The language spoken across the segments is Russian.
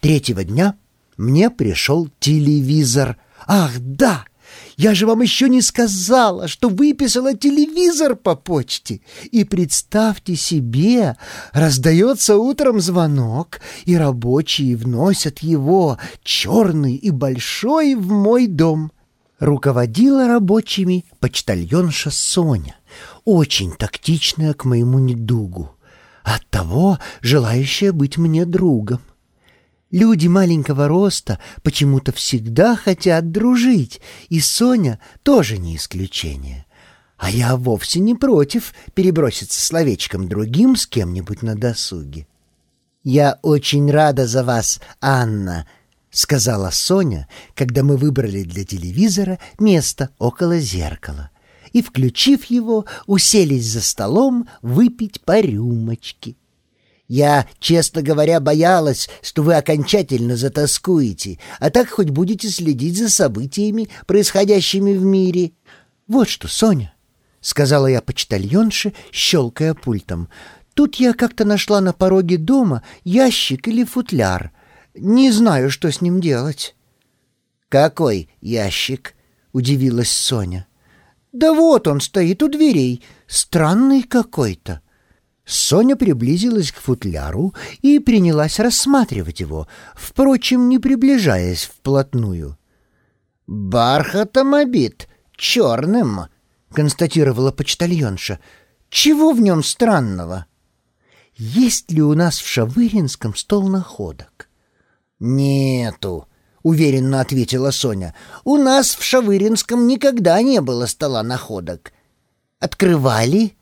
Третьего дня мне пришел телевизор. Ах, да! Я же вам еще не сказала, что выписала телевизор по почте. И представьте себе, раздается утром звонок, и рабочие вносят его, черный и большой, в мой дом. Руководила рабочими почтальонша Соня, очень тактичная к моему недугу, оттого желающая быть мне другом. Люди маленького роста почему-то всегда хотят дружить, и Соня тоже не исключение. А я вовсе не против переброситься словечком другим с кем-нибудь на досуге. «Я очень рада за вас, Анна», — сказала Соня, когда мы выбрали для телевизора место около зеркала. И, включив его, уселись за столом выпить по рюмочке. Я, честно говоря, боялась, что вы окончательно затаскуете, а так хоть будете следить за событиями, происходящими в мире. Вот что, Соня, — сказала я почтальонше, щелкая пультом, — тут я как-то нашла на пороге дома ящик или футляр. Не знаю, что с ним делать. «Какой ящик?» — удивилась Соня. «Да вот он стоит у дверей, странный какой-то». Соня приблизилась к футляру и принялась рассматривать его, впрочем, не приближаясь вплотную. «Бархатом обит, черным», — констатировала почтальонша. «Чего в нем странного?» «Есть ли у нас в Шавыринском стол находок?» «Нету», — уверенно ответила Соня. «У нас в Шавыринском никогда не было стола находок». «Открывали?»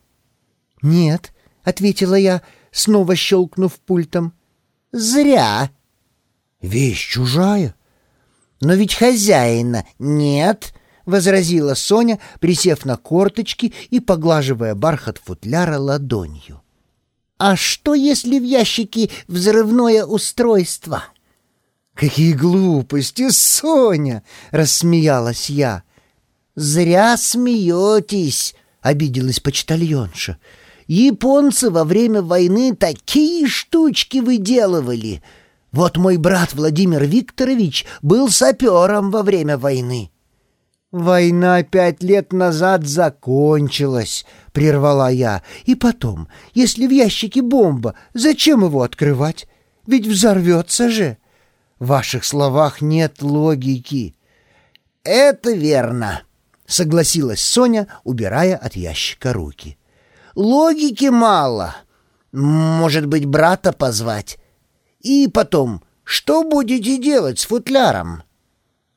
«Нет» ответила я, снова щелкнув пультом. «Зря!» «Вещь чужая!» «Но ведь хозяина нет!» — возразила Соня, присев на корточки и поглаживая бархат футляра ладонью. «А что, если в ящике взрывное устройство?» «Какие глупости, Соня!» — рассмеялась я. «Зря смеетесь!» — обиделась почтальонша. Японцы во время войны такие штучки выделывали. Вот мой брат Владимир Викторович был сапером во время войны». «Война пять лет назад закончилась», — прервала я. «И потом, если в ящике бомба, зачем его открывать? Ведь взорвется же. В ваших словах нет логики». «Это верно», — согласилась Соня, убирая от ящика руки. Логики мало. Может быть, брата позвать? И потом, что будете делать с футляром?»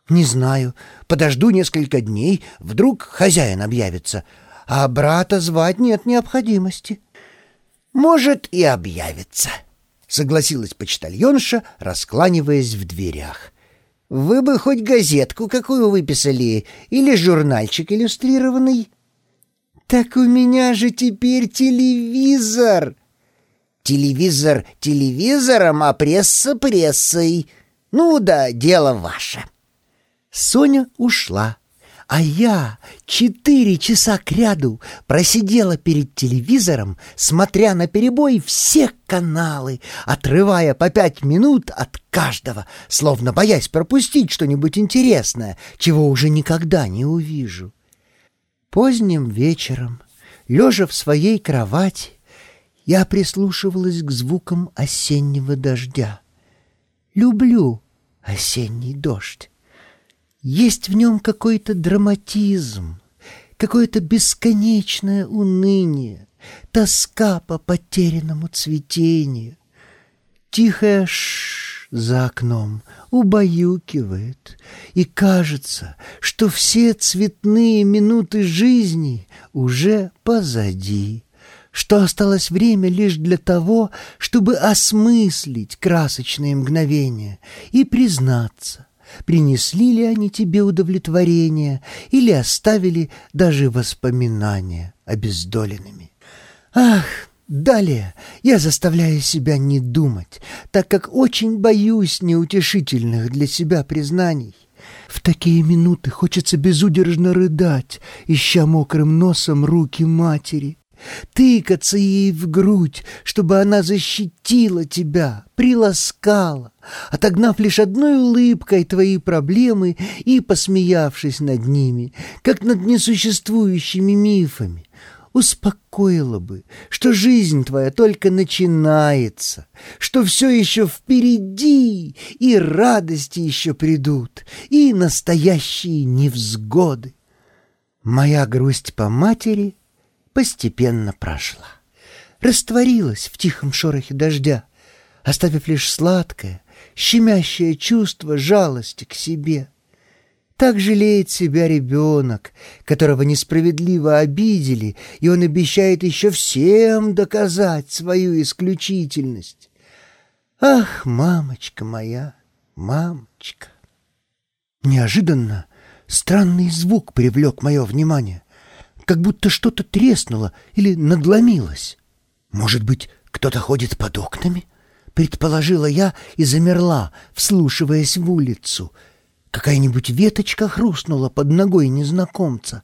«Не знаю. Подожду несколько дней, вдруг хозяин объявится. А брата звать нет необходимости». «Может, и объявится», — согласилась почтальонша, раскланиваясь в дверях. «Вы бы хоть газетку какую выписали или журнальчик иллюстрированный?» «Так у меня же теперь телевизор!» «Телевизор телевизором, а пресса прессой. Ну да, дело ваше». Соня ушла, а я четыре часа кряду просидела перед телевизором, смотря на перебой все каналы, отрывая по пять минут от каждого, словно боясь пропустить что-нибудь интересное, чего уже никогда не увижу. Поздним вечером, лежа в своей кровати, я прислушивалась к звукам осеннего дождя. Люблю осенний дождь. Есть в нем какой-то драматизм, какое-то бесконечное уныние, тоска по потерянному цветению, тихое ш за окном убаюкивает, и кажется, что все цветные минуты жизни уже позади, что осталось время лишь для того, чтобы осмыслить красочные мгновения и признаться, принесли ли они тебе удовлетворение или оставили даже воспоминания обездоленными. Ах, Далее я заставляю себя не думать, так как очень боюсь неутешительных для себя признаний. В такие минуты хочется безудержно рыдать, ища мокрым носом руки матери. тыкаться ей в грудь, чтобы она защитила тебя, приласкала, отогнав лишь одной улыбкой твои проблемы и посмеявшись над ними, как над несуществующими мифами, успокоила бы, что жизнь твоя только начинается, что все еще впереди, и радости еще придут, и настоящие невзгоды. Моя грусть по матери постепенно прошла, растворилась в тихом шорохе дождя, оставив лишь сладкое, щемящее чувство жалости к себе. Так жалеет себя ребенок, которого несправедливо обидели, и он обещает еще всем доказать свою исключительность. Ах, мамочка моя, мамочка! Неожиданно Странный звук привлек мое внимание, как будто что-то треснуло или надломилось. Может быть, кто-то ходит под окнами? Предположила я и замерла, вслушиваясь в улицу. Какая-нибудь веточка хрустнула под ногой незнакомца.